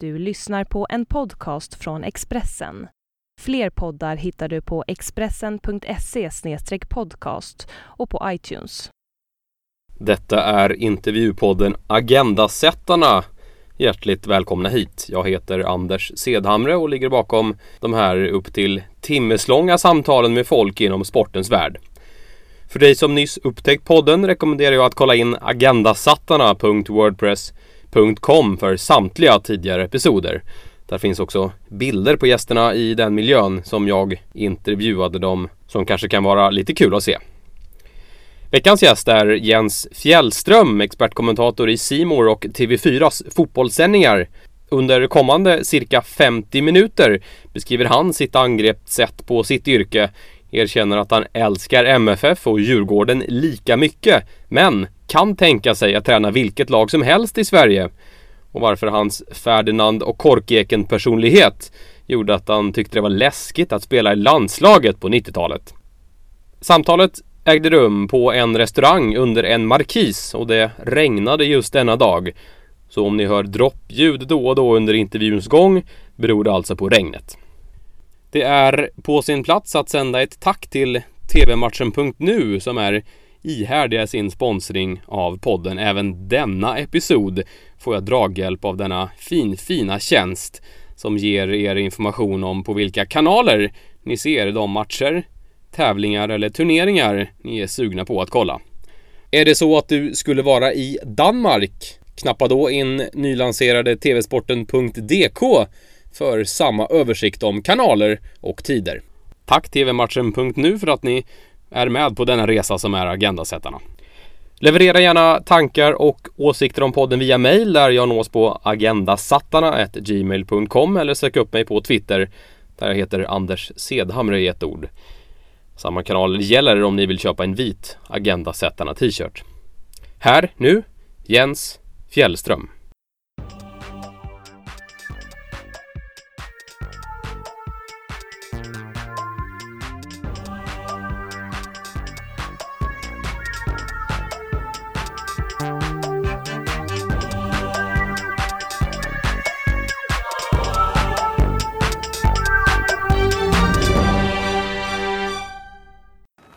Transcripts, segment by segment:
Du lyssnar på en podcast från Expressen. Fler poddar hittar du på expressen.se podcast och på iTunes. Detta är intervjupodden Agendasättarna. Hjärtligt välkomna hit. Jag heter Anders Sedhamre och ligger bakom de här upp till timmeslånga samtalen med folk inom sportens värld. För dig som nyss upptäckt podden rekommenderar jag att kolla in agendasattarna.wordpress.com för samtliga tidigare episoder. Där finns också bilder på gästerna i den miljön som jag intervjuade dem som kanske kan vara lite kul att se. Veckans gäst är Jens Fjällström, expertkommentator i Simor och TV4s fotbollssändningar. Under kommande cirka 50 minuter beskriver han sitt angreppssätt på sitt yrke, erkänner att han älskar MFF och Djurgården lika mycket, men kan tänka sig att träna vilket lag som helst i Sverige. Och varför hans Ferdinand och Korkeken personlighet gjorde att han tyckte det var läskigt att spela i landslaget på 90-talet. Samtalet ägde rum på en restaurang under en markis och det regnade just denna dag. Så om ni hör droppljud då och då under intervjuns gång beror det alltså på regnet. Det är på sin plats att sända ett tack till tvmatchen.nu som är ihärdiga i sin sponsring av podden. Även denna episod får jag draghjälp av denna fin, fina tjänst som ger er information om på vilka kanaler ni ser de matcher, tävlingar eller turneringar ni är sugna på att kolla. Är det så att du skulle vara i Danmark? Knappa då in nylanserade tvsporten.dk för samma översikt om kanaler och tider. Tack tvmatchen.nu för att ni är med på denna resa som är Agendasättarna. Leverera gärna tankar och åsikter om podden via mail där jag nås på agendasattarna.gmail.com eller sök upp mig på Twitter där jag heter Anders Sedhamre i ett ord. Samma kanal gäller om ni vill köpa en vit Agendasättarna t-shirt. Här, nu, Jens Fjällström.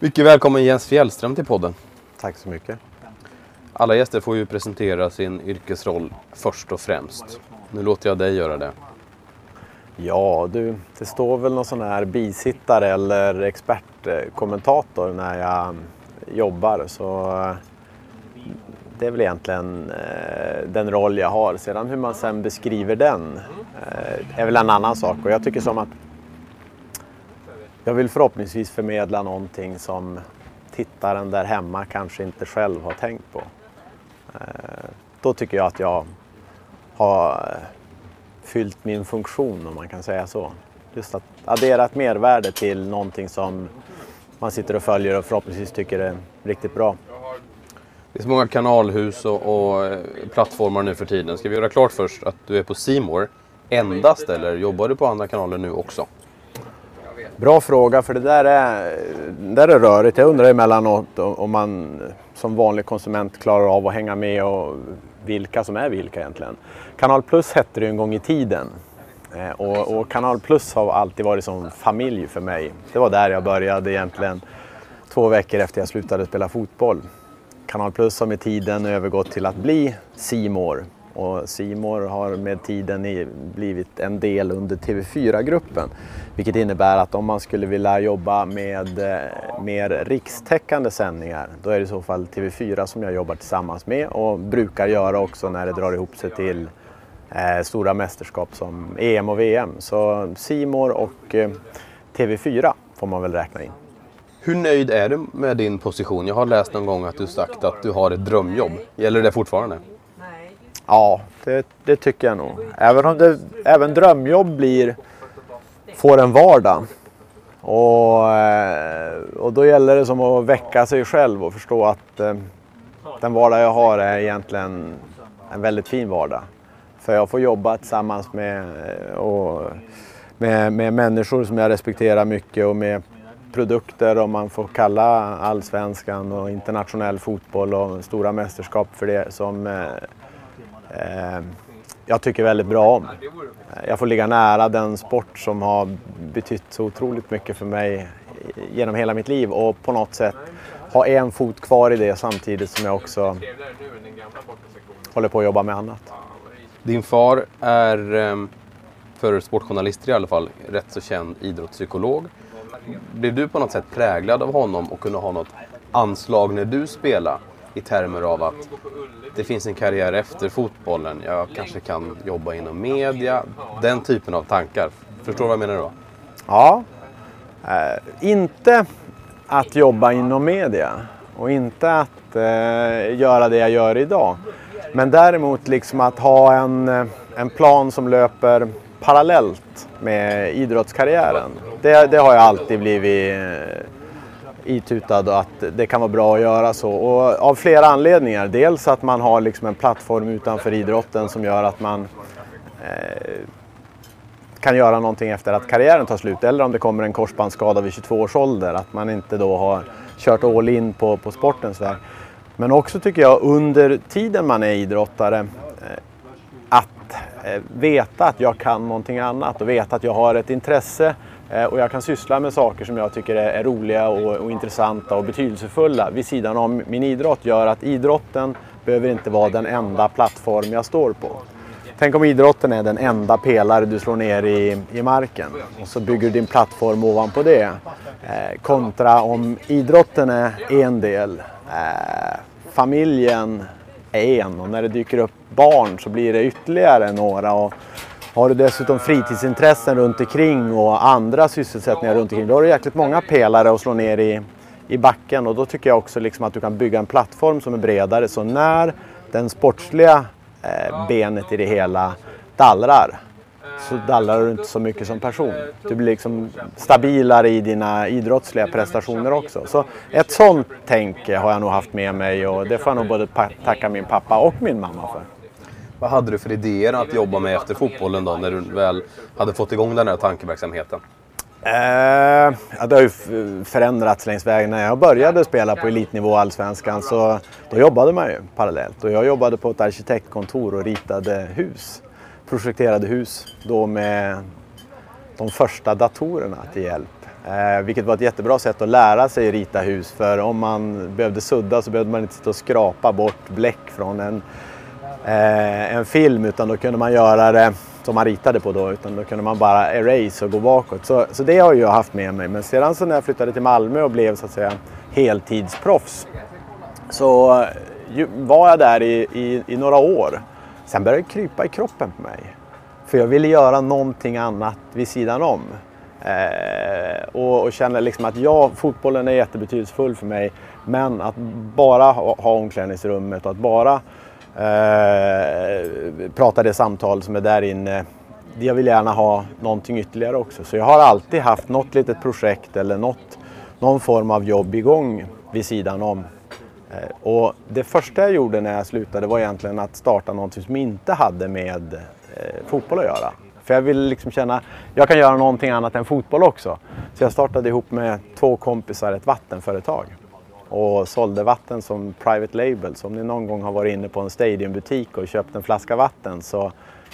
Mycket välkommen Jens Fjällström till podden. Tack så mycket. Alla gäster får ju presentera sin yrkesroll först och främst. Nu låter jag dig göra det. Ja, du, det står väl någon sån här bisittare eller expertkommentator när jag jobbar. Så eh, det är väl egentligen eh, den roll jag har. Sedan hur man sen beskriver den eh, är väl en annan sak. Och jag tycker som att jag vill förhoppningsvis förmedla någonting som tittaren där hemma kanske inte själv har tänkt på. Då tycker jag att jag har fyllt min funktion om man kan säga så. Just att addera ett mervärde till någonting som man sitter och följer och förhoppningsvis tycker är riktigt bra. Det är så många kanalhus och, och plattformar nu för tiden. Ska vi göra klart först att du är på Simor endast eller jobbar du på andra kanaler nu också? Bra fråga, för det där är, det där är rörigt. Jag undrar emellanåt om man som vanlig konsument klarar av att hänga med och vilka som är vilka egentligen. Kanal Plus hette det en gång i tiden. Eh, och, och, Kanal Plus har alltid varit som familj för mig. Det var där jag började egentligen två veckor efter jag slutade spela fotboll. Kanal Plus har med tiden övergått till att bli Simor och Simor har med tiden blivit en del under TV4-gruppen. Vilket innebär att om man skulle vilja jobba med eh, mer rikstäckande sändningar då är det i så fall TV4 som jag jobbar tillsammans med och brukar göra också när det drar ihop sig till eh, stora mästerskap som EM och VM. Så Simor och eh, TV4 får man väl räkna in. Hur nöjd är du med din position? Jag har läst någon gång att du sagt att du har ett drömjobb. Gäller det fortfarande? Ja, det, det, tycker jag nog. Även om det, även drömjobb blir, får en vardag. Och, eh, och då gäller det som att väcka sig själv och förstå att eh, den vardag jag har är egentligen en väldigt fin vardag. För jag får jobba tillsammans med, eh, och, med, med människor som jag respekterar mycket och med produkter om man får kalla allsvenskan och internationell fotboll och stora mästerskap för det som eh, Eh, jag tycker väldigt bra om. Jag får ligga nära den sport som har betytt så otroligt mycket för mig genom hela mitt liv och på något sätt ha en fot kvar i det samtidigt som jag också håller på att jobba med annat. Din far är, ehm, för sportjournalister i alla fall, rätt så känd idrottspsykolog. Blev du på något sätt präglad av honom och kunde ha något anslag när du spelade i termer av att det finns en karriär efter fotbollen, jag kanske kan jobba inom media, den typen av tankar. Förstår du vad jag menar då? Ja, eh, inte att jobba inom media och inte att eh, göra det jag gör idag. Men däremot liksom att ha en, eh, en plan som löper parallellt med idrottskarriären. Det, det har jag alltid blivit eh, itutad att det kan vara bra att göra så. Och av flera anledningar. Dels att man har liksom en plattform utanför idrotten som gör att man eh, kan göra någonting efter att karriären tar slut. Eller om det kommer en korsbandsskada vid 22 års ålder. Att man inte då har kört all in på, på sportens väg. Men också tycker jag under tiden man är idrottare eh, att eh, veta att jag kan någonting annat och veta att jag har ett intresse eh, Eh, och jag kan syssla med saker som jag tycker är, roliga och, och intressanta och betydelsefulla vid sidan om min idrott gör att idrotten behöver inte vara den enda plattform jag står på. Tänk om idrotten är den enda pelare du slår ner i, i marken och så bygger du din plattform ovanpå det. Eh, kontra om idrotten är en del, eh, familjen är en och när det dyker upp barn så blir det ytterligare några. Och har du dessutom fritidsintressen runt omkring och andra sysselsättningar runt omkring då har du jäkligt många pelare att slå ner i, i backen och då tycker jag också liksom att du kan bygga en plattform som är bredare så när den sportsliga eh, benet i det hela dallrar så dallrar du inte så mycket som person. Du blir liksom stabilare i dina idrottsliga prestationer också. Så ett sånt tänk har jag nog haft med mig och det får jag nog både tacka min pappa och min mamma för. Vad hade du för idéer att jobba med efter fotbollen då, när du väl hade fått igång den här tankeverksamheten? Eh, ja, det har ju förändrats längs vägen. När jag började spela på elitnivå allsvenskan så då jobbade man ju parallellt. Och jag jobbade på ett arkitektkontor och ritade hus projekterade hus då med de första datorerna till hjälp. Eh, vilket var ett jättebra sätt att lära sig rita hus för om man behövde sudda så behövde man inte sitta och skrapa bort bläck från en, eh, en film utan då kunde man göra det som man ritade på då utan då kunde man bara erase och gå bakåt. Så, så det har jag haft med mig. Men sedan så när jag flyttade till Malmö och blev så att säga heltidsproffs så eh, ju, var jag där i, i, i några år Sen började det krypa i kroppen på mig. För jag ville göra någonting annat vid sidan om. Eh, och, och kände liksom att ja, fotbollen är jättebetydelsefull för mig. Men att bara ha, ha omklädningsrummet och att bara eh, prata det samtal som är där inne. Jag vill gärna ha någonting ytterligare också. Så jag har alltid haft något litet projekt eller något, någon form av jobb igång vid sidan om. Eh, och det första jag gjorde när jag slutade var egentligen att starta någonting som inte hade med eh, fotboll att göra. För jag ville liksom känna, att jag kan göra någonting annat än fotboll också. Så jag startade ihop med två kompisar ett vattenföretag. Och sålde vatten som private label. Så om ni någon gång har varit inne på en stadionbutik och köpt en flaska vatten så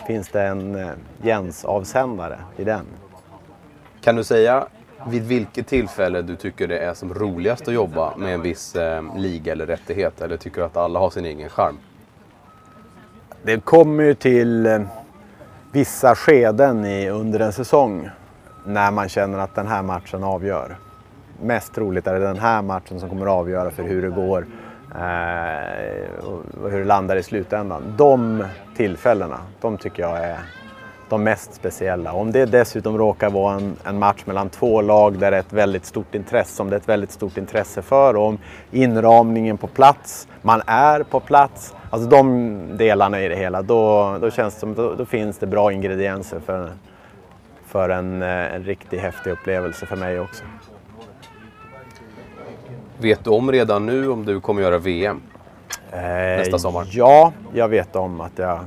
finns det en eh, Jens-avsändare i den. Kan du säga vid vilket tillfälle du tycker det är som roligast att jobba med en viss eh, liga eller rättighet? Eller tycker du att alla har sin egen charm? Det kommer ju till eh, vissa skeden i, under en säsong när man känner att den här matchen avgör. Mest troligt är det den här matchen som kommer att avgöra för hur det går eh, och hur det landar i slutändan. De tillfällena, de tycker jag är de mest speciella. Om det dessutom råkar vara en, en, match mellan två lag där det är ett väldigt stort intresse, om det är ett väldigt stort intresse för, och om inramningen på plats, man är på plats, alltså de delarna i det hela, då, då känns det som då, då finns det bra ingredienser för, för en, eh, en riktigt häftig upplevelse för mig också. Vet du om redan nu om du kommer göra VM eh, nästa sommar? Ja, jag vet om att jag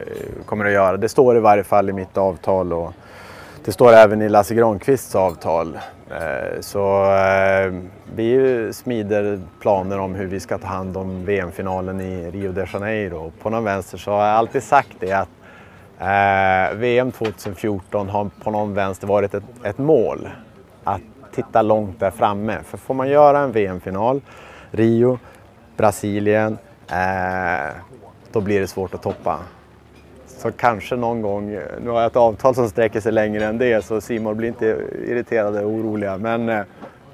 Eh, kommer att göra. Det står i varje fall i mitt avtal och det står även i Lasse Granqvists avtal. Eh, så eh, vi smider planer om hur vi ska ta hand om VM-finalen i Rio de Janeiro. På någon vänster så har jag alltid sagt det att VM 2014 har på någon vänster varit ett, ett mål. Att titta långt där framme. För får man göra en VM-final, Rio, Brasilien, eh, då blir det svårt att toppa. Så kanske någon gång, nu har jag ett avtal som sträcker sig längre än det så Simon blir inte irriterade och oroliga. Men eh,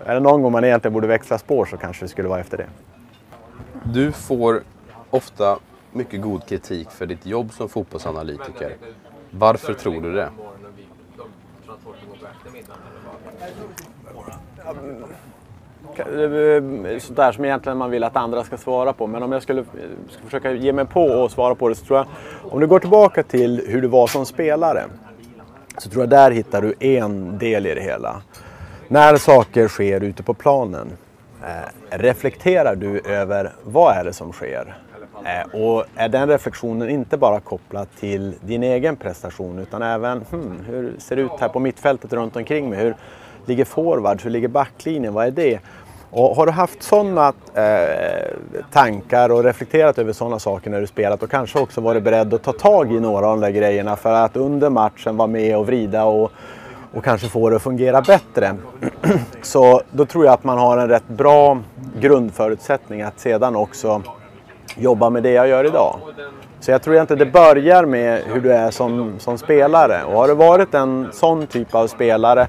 är det någon gång man egentligen borde växla spår så kanske det skulle vara efter det. Du får ofta mycket god kritik för ditt jobb som fotbollsanalytiker. Varför tror du det? Mm. Sånt där som egentligen man vill att andra ska svara på. Men om jag skulle ska försöka ge mig på och svara på det så tror jag, om du går tillbaka till hur du var som spelare, så tror jag där hittar du en del i det hela. När saker sker ute på planen, eh, reflekterar du över vad är det som sker? Eh, och är den reflektionen inte bara kopplad till din egen prestation utan även hmm, hur ser det ut här på mittfältet runt omkring mig? Hur ligger forwards? Hur ligger backlinjen? Vad är det? Och har du haft sådana eh, tankar och reflekterat över sådana saker när du spelat och kanske också varit beredd att ta tag i några av de där grejerna för att under matchen vara med och vrida och, och kanske få det att fungera bättre. Så då tror jag att man har en rätt bra grundförutsättning att sedan också jobba med det jag gör idag. Så jag tror inte det börjar med hur du är som, som spelare. Och har du varit en sån typ av spelare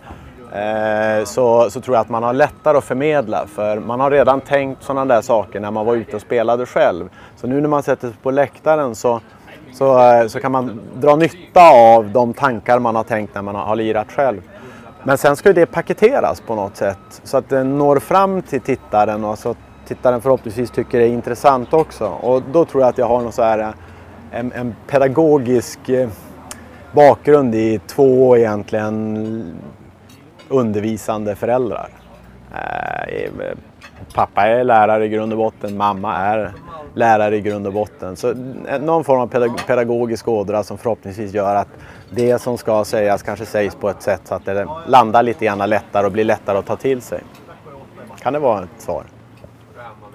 Eh, så, så tror jag att man har lättare att förmedla. För man har redan tänkt sådana där saker när man var ute och spelade själv. Så nu när man sätter sig på läktaren så, så, eh, så kan man dra nytta av de tankar man har tänkt när man har, lirat själv. Men sen ska ju det paketeras på något sätt så att det når fram till tittaren och så att tittaren förhoppningsvis tycker det är intressant också. Och då tror jag att jag har någon så här, eh, en, en pedagogisk bakgrund i två egentligen undervisande föräldrar. Eh, pappa är lärare i grund och botten, mamma är lärare i grund och botten. Så eh, någon form av pedagogisk ådra som förhoppningsvis gör att det som ska sägas kanske sägs på ett sätt så att det landar lite grann lättare och blir lättare att ta till sig. Kan det vara ett svar?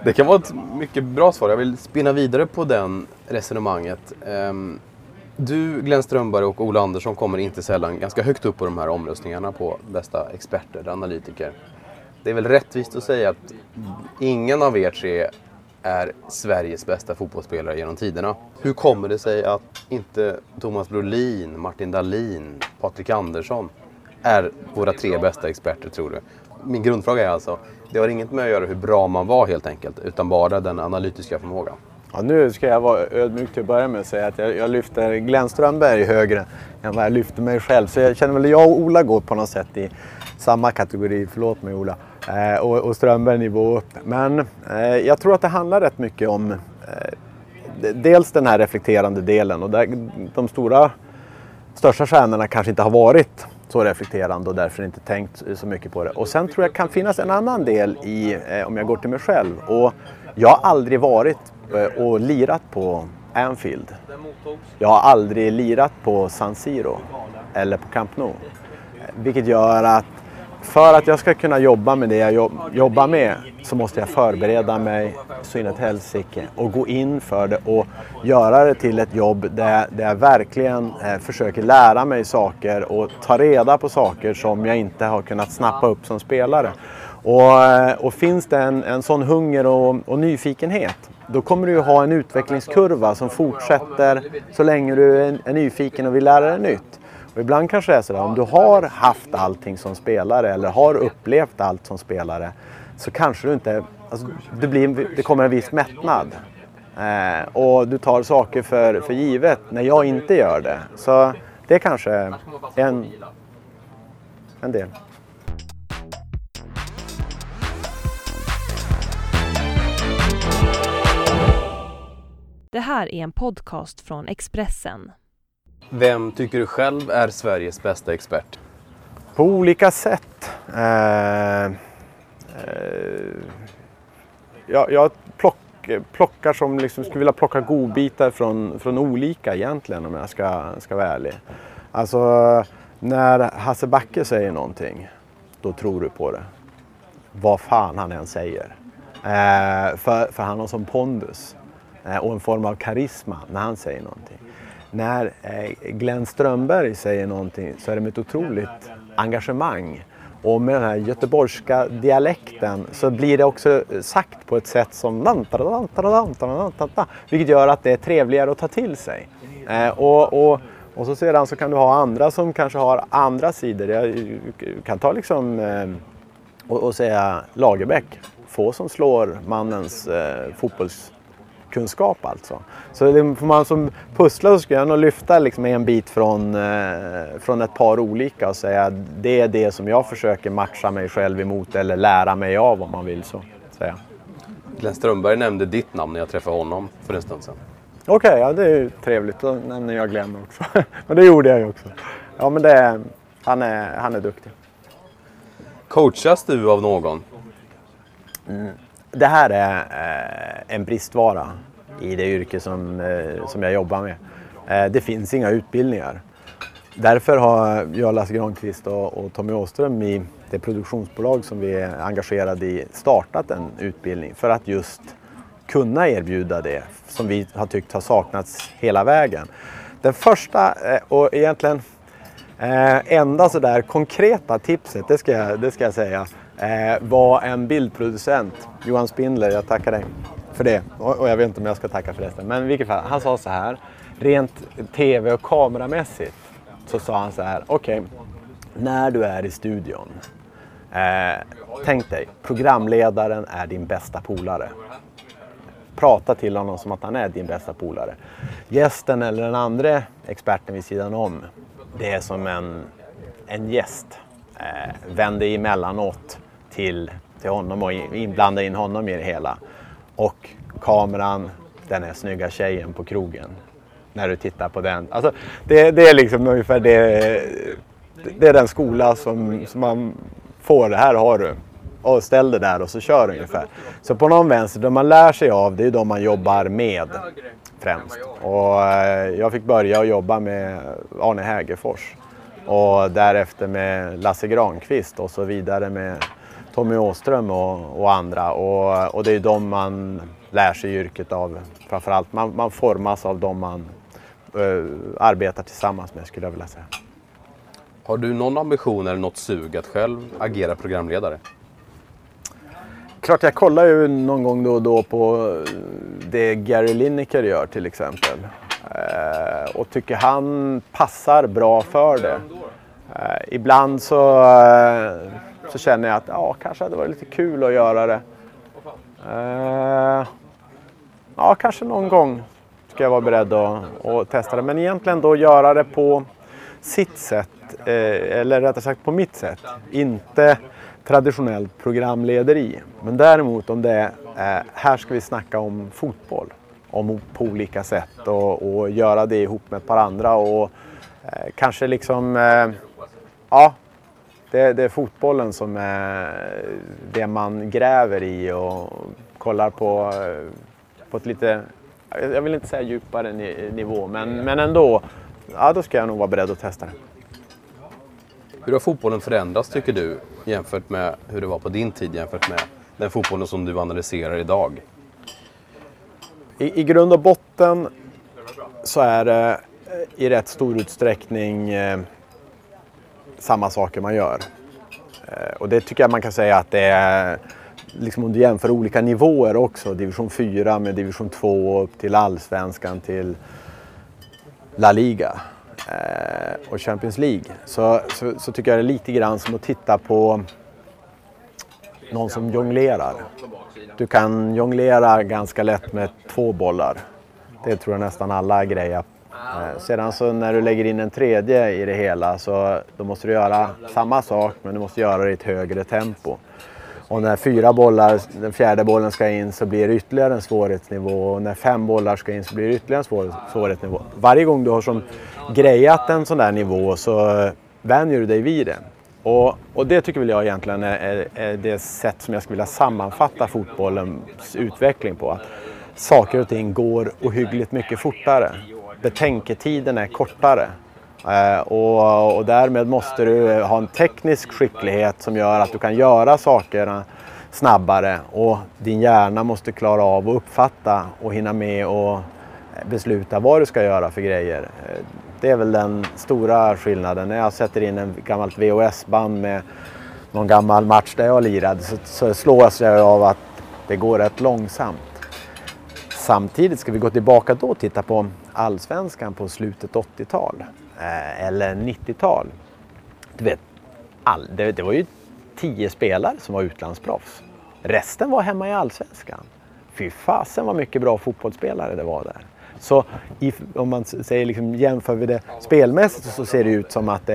Det kan vara ett mycket bra svar. Jag vill spinna vidare på den resonemanget. Ehm, du, Glenn Strömberg och Ola Andersson kommer inte sällan ganska högt upp på de här omröstningarna på bästa experter, analytiker. Det är väl rättvist att säga att ingen av er tre är Sveriges bästa fotbollsspelare genom tiderna. Hur kommer det sig att inte Thomas Brolin, Martin Dahlin, Patrik Andersson är våra tre bästa experter tror du? Min grundfråga är alltså, det har inget med att göra hur bra man var helt enkelt, utan bara den analytiska förmågan. Ja, nu ska jag vara ödmjuk till att börja med och säga att jag, jag lyfter Glenn Strömberg högre än vad jag lyfter mig själv. Så jag känner väl jag och Ola går på något sätt i samma kategori, förlåt mig Ola, eh, och, och Strömberg nivå upp. Men eh, jag tror att det handlar rätt mycket om eh, dels den här reflekterande delen och där, de stora, största stjärnorna kanske inte har varit så reflekterande och därför inte tänkt så mycket på det. Och sen tror jag kan finnas en annan del i, eh, om jag går till mig själv. Och jag har aldrig varit och lirat på Anfield. Jag har aldrig lirat på San Siro eller på Camp Nou. Vilket gör att för att jag ska kunna jobba med det jag jobbar med så måste jag förbereda mig så inåt helsike och gå in för det och göra det till ett jobb där, jag verkligen eh, försöker lära mig saker och ta reda på saker som jag inte har kunnat snappa upp som spelare. Och, eh, och finns det en, en sån hunger och, och nyfikenhet då kommer du ha en utvecklingskurva som fortsätter så länge du är, nyfiken och vill lära dig nytt. Och ibland kanske det är sådär, om du har haft allting som spelare eller har upplevt allt som spelare så kanske du inte, alltså, det, blir, det kommer en viss mättnad. Eh, och du tar saker för, för givet när jag inte gör det. Så det är kanske en, en del. Här är en podcast från Expressen. Vem tycker du själv är Sveriges bästa expert? På olika sätt. Eh, eh, jag, jag plock, plockar som liksom skulle vilja plocka godbitar från, från olika egentligen om jag ska, ska vara ärlig. Alltså när Hasse Backe säger någonting, då tror du på det. Vad fan han än säger. Eh, för, för han har som pondus Eh, och en form av karisma när han säger någonting. när eh, Glenn Strömberg säger någonting så är det med ett otroligt engagemang. Och med den här göteborgska dialekten så blir det också eh, sagt på ett sätt som vilket gör att det är trevligare att ta till sig. Och, och, och så sedan så kan du ha andra som kanske har andra sidor. Jag kan ta liksom eh, och, och säga Lagerbäck. Få som slår mannens eh, fotbolls kunskap alltså. Så det får man som pusslar så ska jag nog lyfta liksom en bit från, eh, från ett par olika och säga att det är det som jag försöker matcha mig själv emot eller lära mig av om man vill så säga. Glenn Strömberg nämnde ditt namn när jag träffade honom för en stund sedan. Okej, okay, ja det är ju trevligt. Då nämner jag Glenn också. men det gjorde jag ju också. Ja men det, han, är, han är duktig. Coachas du av någon? Mm det här är eh, en bristvara i det yrke som, eh, som jag jobbar med. Eh, det finns inga utbildningar. Därför har jag, Lasse Granqvist och, och Tommy Åström i det produktionsbolag som vi är engagerade i startat en utbildning för att just kunna erbjuda det som vi har tyckt har saknats hela vägen. Den första eh, och egentligen eh, enda sådär konkreta tipset, det ska jag, det ska jag säga, Eh, var en bildproducent, Johan Spindler, jag tackar dig för det. Och, och jag vet inte om jag ska tacka förresten. Men i vilket fall, han sa så här, rent tv och kameramässigt så sa han så här, okej, okay, när du är i studion, eh, tänk dig, programledaren är din bästa polare. Prata till honom som att han är din bästa polare. Gästen eller den andra experten vid sidan om, det är som en, en gäst. Eh, vänd dig emellanåt till, till honom och inblanda in honom i det hela. Och kameran, den här snygga tjejen på krogen. När du tittar på den. Alltså, det, det är liksom ungefär det, det är den skola som, som man får. Det här har du. Och ställ det där och så kör ungefär. Så på någon vänster, de man lär sig av, det är de man jobbar med främst. Och eh, jag fick börja att jobba med Arne Hägerfors och därefter med Lasse Granqvist och så vidare med Tommy Åström och, och andra. Och, och, det är de man lär sig yrket av framförallt. Man, man formas av de man uh, arbetar tillsammans med skulle jag vilja säga. Har du någon ambition eller något sug att själv agera programledare? Klart jag kollar ju någon gång då och då på det Gary Lineker gör till exempel. Uh, och tycker han passar bra för det. Uh, ibland så så känner jag att ja, kanske hade varit lite kul att göra det. Eh, ja, kanske någon gång ska jag vara beredd att, att, testa det. Men egentligen då göra det på sitt sätt, eh, eller rättare sagt på mitt sätt. Inte traditionellt programlederi. Men däremot om det är, eh, här ska vi snacka om fotboll. Om på olika sätt och, och göra det ihop med ett par andra och eh, kanske liksom, eh, ja, det, det, är fotbollen som är det man gräver i och kollar på, på ett lite, jag vill inte säga djupare nivå, men, men ändå, ja, då ska jag nog vara beredd att testa det. Hur har fotbollen förändrats tycker du jämfört med hur det var på din tid jämfört med den fotbollen som du analyserar idag? I, i grund och botten så är det i rätt stor utsträckning eh, samma saker man gör. Eh, och det tycker jag man kan säga att det är, liksom om du jämför olika nivåer också, division 4 med division 2 upp till allsvenskan till La Liga eh, och Champions League. Så, så, så, tycker jag det är lite grann som att titta på någon som jonglerar. Du kan jonglera ganska lätt med två bollar. Det tror jag nästan alla grejer Eh, sedan så när du lägger in en tredje i det hela så då måste du göra samma sak men du måste göra det i ett högre tempo. Och när fyra bollar, den fjärde bollen ska in så blir det ytterligare en svårighetsnivå och när fem bollar ska in så blir det ytterligare en svårighetsnivå. Varje gång du har som grejat en sån där nivå så vänjer du dig vid det. Och, och det tycker väl jag egentligen är, är, är, det sätt som jag skulle vilja sammanfatta fotbollens utveckling på. Att saker och ting går ohyggligt mycket fortare betänketiden är kortare. Eh, och, och, därmed måste du ha en teknisk skicklighet som gör att du kan göra sakerna snabbare och din hjärna måste klara av att uppfatta och hinna med och besluta vad du ska göra för grejer. Eh, det är väl den stora skillnaden. När jag sätter in en gammalt VHS-band med någon gammal match där jag lirade så, så slås jag av att det går rätt långsamt. Samtidigt ska vi gå tillbaka då och titta på allsvenskan på slutet 80-tal eh, eller 90-tal. Du vet, all, det, det var ju tio spelare som var utlandsproffs. Resten var hemma i allsvenskan. Fy fasen vad mycket bra fotbollsspelare det var där. Så i, om man säger liksom, jämför vi det spelmässigt så ser det ut som att det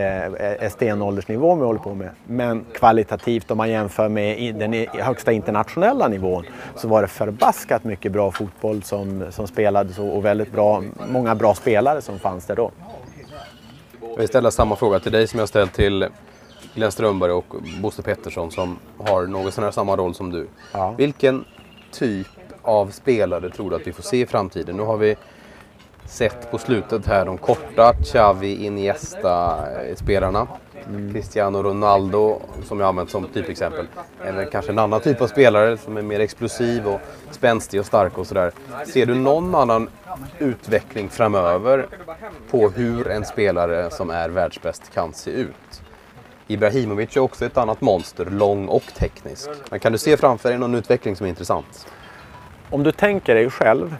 är stenåldersnivå vi håller på med. Men kvalitativt om man jämför med den högsta internationella nivån så var det förbaskat mycket bra fotboll som, som spelades och väldigt bra, många bra spelare som fanns där då. Jag vill ställa samma fråga till dig som jag ställt till Glenn Strömberg och Bosse Pettersson som har något sån här samma roll som du. Ja. Vilken typ av spelare tror du att vi får se i framtiden? Nu har vi sett på slutet här de korta Xavi, Iniesta-spelarna. Mm. Cristiano Ronaldo som jag använt som typexempel. Eller kanske en annan typ av spelare som är mer explosiv och spänstig och stark och sådär. Ser du någon annan utveckling framöver på hur en spelare som är världsbäst kan se ut? Ibrahimovic är också ett annat monster, lång och teknisk. Men kan du se framför dig någon utveckling som är intressant? Om du tänker dig själv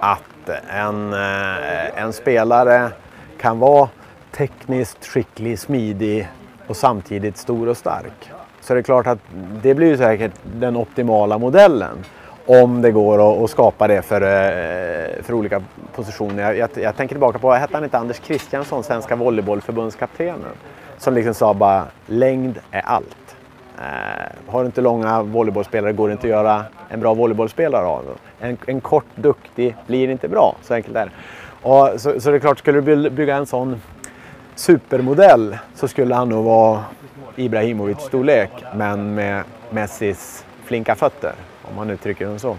att en, eh, en spelare kan vara tekniskt skicklig, smidig och samtidigt stor och stark. Så det är klart att det blir säkert den optimala modellen. Om det går att skapa det för, eh, för olika positioner. Jag, jag, jag tänker tillbaka på, hette han inte Anders Kristiansson, svenska volleybollförbundskaptenen? Som liksom sa bara, längd är allt. Eh, har du inte långa volleybollspelare går det inte att göra en bra volleybollspelare har En, en kort, duktig blir inte bra. Så enkelt är det. Och så, så det är klart, skulle du bygga en sån supermodell så skulle han nog vara Ibrahimovic storlek men med Messis flinka fötter. Om man uttrycker det så.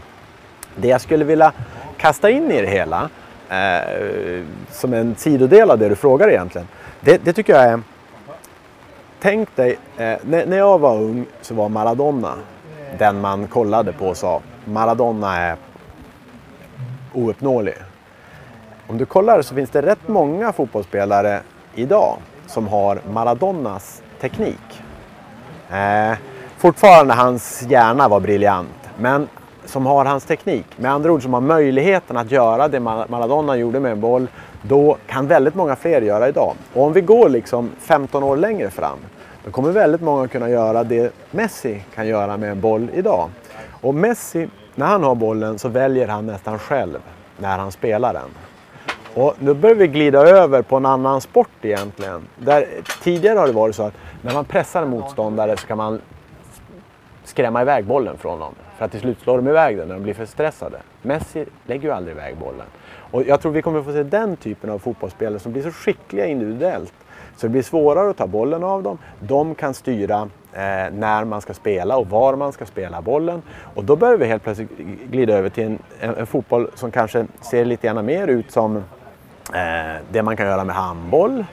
Det jag skulle vilja kasta in i det hela eh, som en sidodel av det du frågar egentligen. Det, det tycker jag är tänk dig, eh, när, när jag var ung så var Maradona den man kollade på sa Maradona är ouppnåelig. Om du kollar så finns det rätt många fotbollsspelare idag som har Maradonas teknik. Eh, fortfarande hans hjärna var briljant, men som har hans teknik. Med andra ord som har möjligheten att göra det Maradona gjorde med en boll, då kan väldigt många fler göra idag. Och om vi går liksom 15 år längre fram, då kommer väldigt många kunna göra det Messi kan göra med en boll idag. Och Messi, när han har bollen så väljer han nästan själv när han spelar den. Och nu börjar vi glida över på en annan sport egentligen. Där, tidigare har det varit så att när man pressar en motståndare så kan man skrämma iväg bollen från dem. För att till slut slår de iväg den när de blir för stressade. Messi lägger ju aldrig iväg bollen. Och jag tror vi kommer få se den typen av fotbollsspelare som blir så skickliga individuellt så det blir svårare att ta bollen av dem. De kan styra eh, när man ska spela och var man ska spela bollen. Och då börjar vi helt plötsligt glida över till en, en, en fotboll som kanske ser lite grann mer ut som eh, det man kan göra med handboll,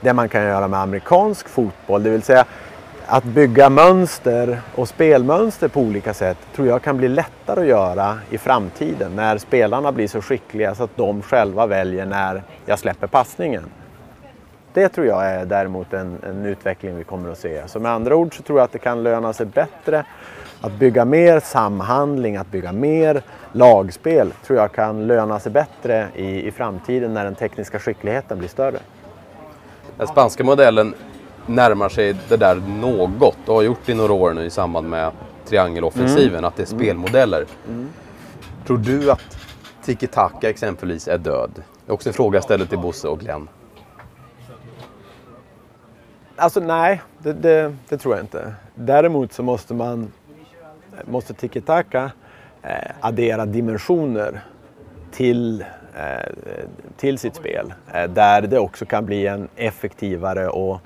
det man kan göra med amerikansk fotboll. Det vill säga att bygga mönster och spelmönster på olika sätt tror jag kan bli lättare att göra i framtiden när spelarna blir så skickliga så att de själva väljer när jag släpper passningen. Det tror jag är däremot en, en, utveckling vi kommer att se. Så med andra ord så tror jag att det kan löna sig bättre att bygga mer samhandling, att bygga mer lagspel tror jag kan löna sig bättre i, i framtiden när den tekniska skickligheten blir större. Den spanska modellen närmar sig det där något och har gjort det i några år nu i samband med triangeloffensiven, mm. att det är spelmodeller. Mm. Tror du att tiki-taka exempelvis är död? Det är också en fråga jag ställer till Bosse och Glenn. Alltså nej, det, det, det, tror jag inte. Däremot så måste man, måste tiki-taka eh, addera dimensioner till, eh, till sitt spel. Eh, där det också kan bli en effektivare och,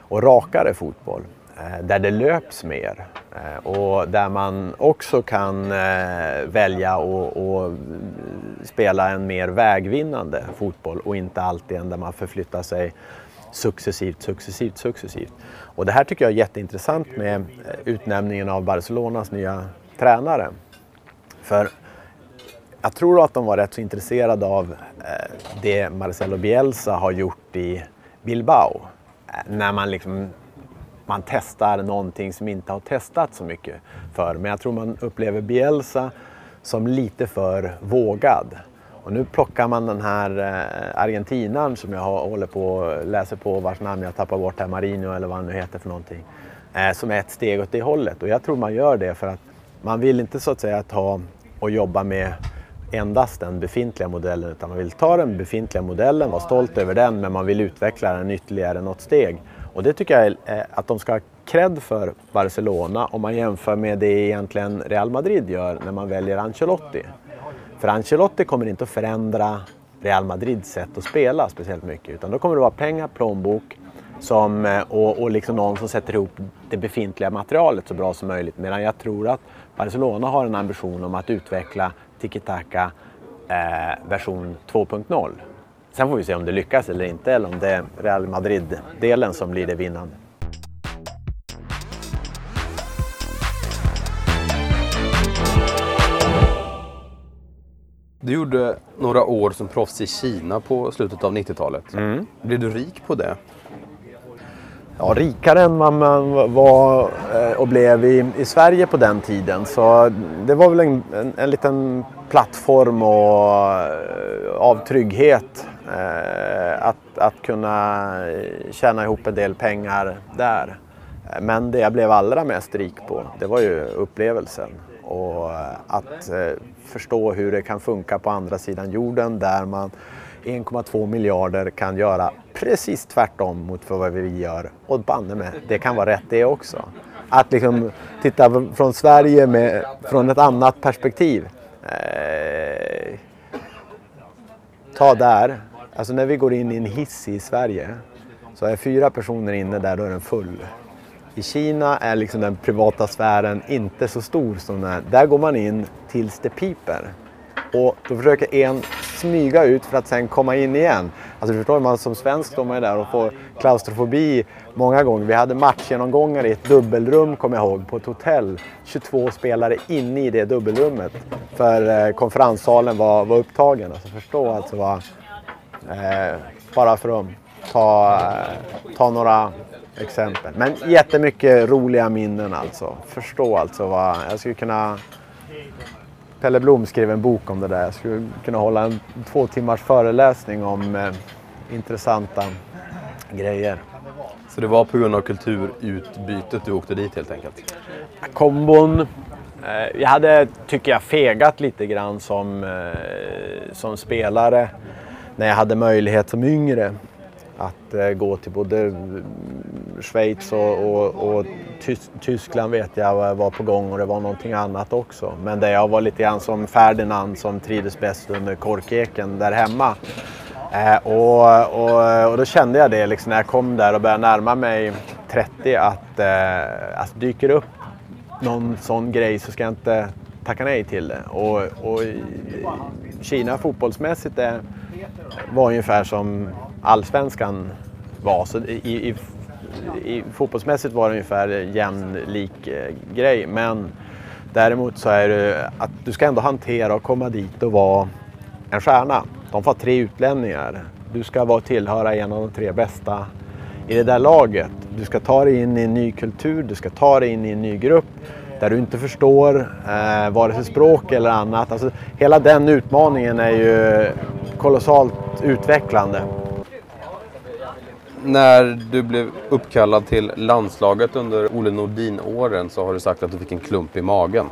och rakare fotboll. Eh, där det löps mer eh, och där man också kan eh, välja att spela en mer vägvinnande fotboll och inte alltid en där man förflyttar sig successivt, successivt, successivt. Och det här tycker jag är jätteintressant med eh, utnämningen av Barcelonas nya tränare. För jag tror att de var rätt så intresserade av eh, det Marcelo Bielsa har gjort i Bilbao. Eh, när man liksom man testar någonting som inte har testat så mycket för. Men jag tror man upplever Bielsa som lite för vågad. Och nu plockar man den här eh, argentinaren som jag håller på läser på vars namn jag tappar bort här, Marino eller vad han nu heter för någonting. Eh, som är ett steg åt det hållet och jag tror man gör det för att man vill inte så att säga ta och jobba med endast den befintliga modellen utan man vill ta den befintliga modellen, vara stolt över den men man vill utveckla den ytterligare något steg. Och det tycker jag är eh, att de ska ha cred för Barcelona om man jämför med det egentligen Real Madrid gör när man väljer Ancelotti. För Ancelotti kommer inte att förändra Real Madrids sätt att spela speciellt mycket utan då kommer det vara pengar, plånbok som, eh, och, och liksom någon som sätter ihop det befintliga materialet så bra som möjligt. Medan jag tror att Barcelona har en ambition om att utveckla tiki-taka eh, version 2.0. Sen får vi se om det lyckas eller inte eller om det är Real Madrid-delen som blir det vinnande. Du gjorde några år som proffs i Kina på slutet av 90-talet. Mm. Blev du rik på det? Ja, rikare än vad man var eh, och blev i, i Sverige på den tiden. Så det var väl en, en, en liten plattform och, eh, av trygghet. Eh, att, att kunna tjäna ihop en del pengar där. Men det jag blev allra mest rik på, det var ju upplevelsen. Och att förstå hur det kan funka på andra sidan jorden där man 1,2 miljarder kan göra precis tvärtom mot vad vi gör. Och banne med, det kan vara rätt det också. Att liksom titta från Sverige med, från ett annat perspektiv. Eh, ta där, alltså när vi går in i en hiss i Sverige så är fyra personer inne där, då är den full. I Kina är liksom den privata sfären inte så stor som den är. Där går man in tills det piper. Och då försöker en smyga ut för att sen komma in igen. Alltså du förstår, man som svensk står man ju där och får klaustrofobi många gånger. Vi hade matchgenomgångar i ett dubbelrum, kommer jag ihåg, på ett hotell. 22 spelare inne i det dubbelrummet. För eh, konferenssalen var, var upptagen. Alltså förstå alltså vad... Eh, bara för att ta, eh, ta några exempel. Men jättemycket roliga minnen alltså. Förstå alltså vad... Jag skulle kunna Pelle Blom skrev en bok om det där. Jag skulle kunna hålla en två timmars föreläsning om eh, intressanta grejer. Så det var på grund av kulturutbytet du åkte dit helt enkelt? Kombon. Eh, jag hade, tycker jag, fegat lite grann som, eh, som spelare när jag hade möjlighet som yngre att eh, gå till både eh, Schweiz och, och, och Tys Tyskland vet jag var på gång och det var någonting annat också. Men där jag var lite grann som Ferdinand som trivdes bäst under korkeken där hemma. Eh, och, och, och, då kände jag det liksom, när jag kom där och började närma mig 30 att eh, alltså, dyker upp någon sån grej så ska jag inte tacka nej till det. Och, och Kina fotbollsmässigt är, var ungefär som allsvenskan var. Så i, i, i, fotbollsmässigt var det ungefär jämlik eh, grej. Men däremot så är det att du ska ändå hantera och komma dit och vara en stjärna. De får tre utlänningar. Du ska vara tillhöra en av de tre bästa i det där laget. Du ska ta dig in i en ny kultur, du ska ta dig in i en ny grupp där du inte förstår eh, vare sig språk eller annat. Alltså, hela den utmaningen är ju kolossalt utvecklande när du blev uppkallad till landslaget under Ole Nordin-åren så har du sagt att du fick en klump i magen.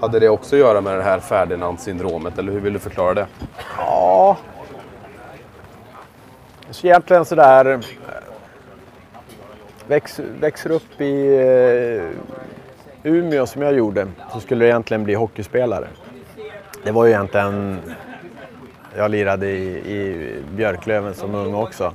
Hade det också att göra med det här Ferdinand-syndromet eller hur vill du förklara det? Ja... Så egentligen sådär... Eh, väx, växer upp i uh, Umeå som jag gjorde så skulle jag egentligen bli hockeyspelare. Det var ju egentligen... Jag lirade i, i Björklöven som ung också.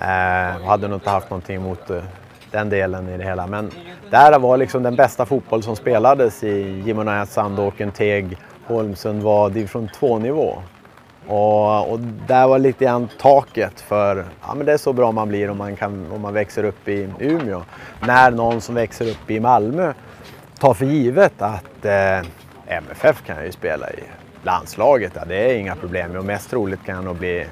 Eh, hade nog inte haft någonting emot eh, den delen i det hela. Men där var liksom den bästa fotboll som spelades i Gimonäs, Sandåken, Teg, Holmsund var division 2-nivå. Och, och, där var lite grann taket för, ja men det är så bra man blir om man, kan, om man växer upp i Umeå. När någon som växer upp i Malmö ta för givet att eh, MFF kan jag ju spela i. landslaget, ja, det är inga problem. Och mest troligt kan jag nog bli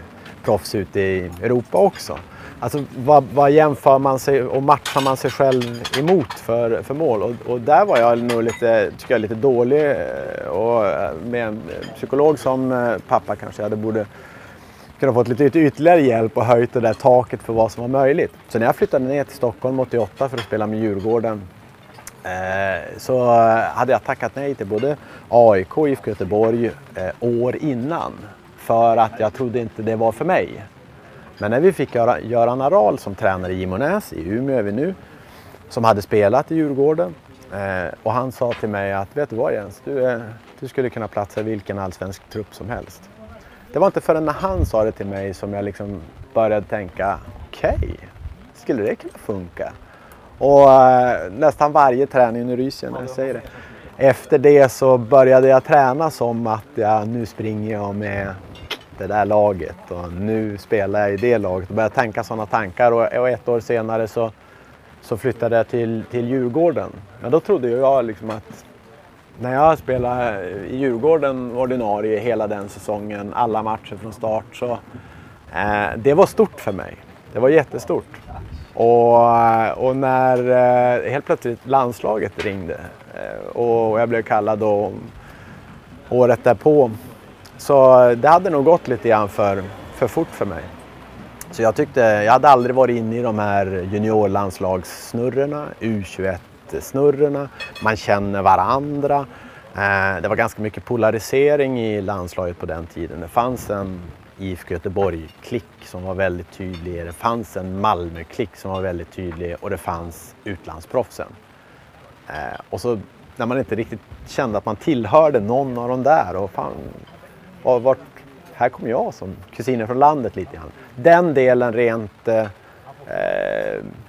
proffs ute i Europa också. Alltså vad, vad jämför man sig och matchar man sig själv emot för, för mål? Och, och där var jag nog lite, tycker jag, lite dålig. Eh, och eh, med en psykolog som eh, pappa kanske jag hade borde kunnat fått lite ytterligare hjälp och höjt det där taket för vad som var möjligt. Så när jag flyttade ner till Stockholm 88 för att spela med Djurgården Eh, så eh, hade jag tackat nej till både AIK och IFK Göteborg eh, år innan. För att jag trodde inte det var för mig. Men när vi fick Göran Aral som tränare i Gimonäs, i Umeå är vi nu, som hade spelat i Djurgården. Och han sa till mig att, vet du vad Jens, du, du skulle kunna platsa i vilken allsvensk trupp som helst. Det var inte förrän när han sa det till mig som jag liksom började tänka, okej, skulle det kunna funka? Och eh, nästan varje träning, nu ryser jag när jag säger det. Efter det så började jag träna som att jag, nu springer jag med det där laget och nu spelar jag i det laget och började tänka sådana tankar och, och ett år senare så, så flyttade jag till, till Djurgården. Men då trodde jag liksom att när jag spelade i Djurgården ordinarie hela den säsongen, alla matcher från start, så eh, det var stort för mig. Det var jättestort. Och, eh, och när eh, helt plötsligt landslaget ringde eh, och jag blev kallad då året därpå så det hade nog gått lite grann för, för fort för mig. Så jag tyckte, jag hade aldrig varit inne i de här juniorlandslagssnurrorna, U21-snurrorna, man känner varandra. Det var ganska mycket polarisering i landslaget på den tiden. Det fanns en IFK Göteborg-klick som var väldigt tydlig, det fanns en Malmö-klick som var väldigt tydlig och det fanns utlandsproffsen. Eh, Och så när man inte riktigt kände att man tillhörde någon av de där och fan, var, vart, här kom jag som kusinen från landet lite grann. Den delen rent eh,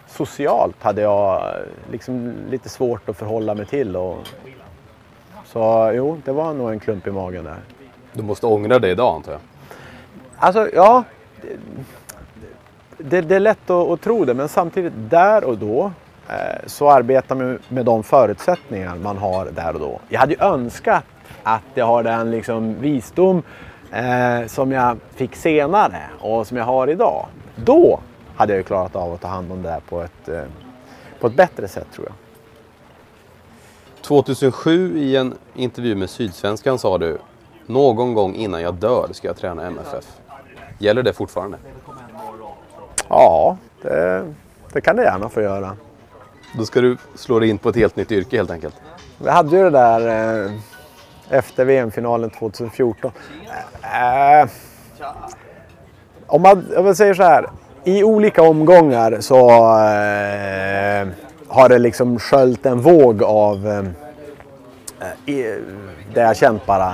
socialt hade jag eh, liksom lite svårt att förhålla mig till. Och, så jo, det var nog en klump i magen där. Du måste ångra dig idag antar jag. Alltså ja, det, det är lätt att, att tro det men samtidigt där och då eh, så arbetar man med de förutsättningar man har där och då. Jag hade ju önskat att jag har den liksom visdom eh, som jag fick senare och som jag har idag. Då hade jag ju klarat av att ta hand om det där på ett, eh, på ett bättre sätt tror jag. 2007 i en intervju med Sydsvenskan sa du Någon gång innan jag dör ska jag träna MFF. Gäller det fortfarande? Ja, det, det kan det gärna få göra. Då ska du slå dig in på ett helt nytt yrke helt enkelt. Vi hade ju det där eh, efter VM-finalen 2014. Eh, om man om man säger så här. I olika omgångar så eh, har det liksom sköljt en våg av eh, där jag känt bara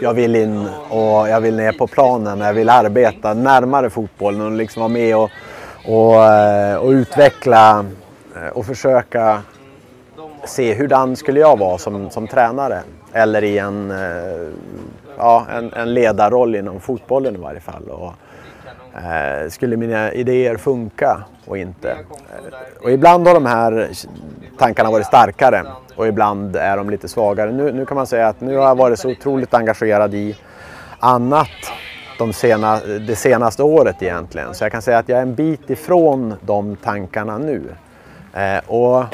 jag vill in och jag vill ner på planen. Jag vill arbeta närmare fotbollen och liksom vara med och, och, eh, och utveckla eh, och försöka se hurdan skulle jag vara som, som tränare. Eller i en, eh, ja, en, en ledarroll inom fotbollen i varje fall. Och, eh, skulle mina idéer funka och inte? Eh, Och ibland har de här tankarna varit starkare och ibland är de lite svagare. Nu, nu kan man säga att nu har jag varit så otroligt engagerad i annat de sena, det senaste året egentligen. Så jag kan säga att jag är en bit ifrån de tankarna nu. Eh, och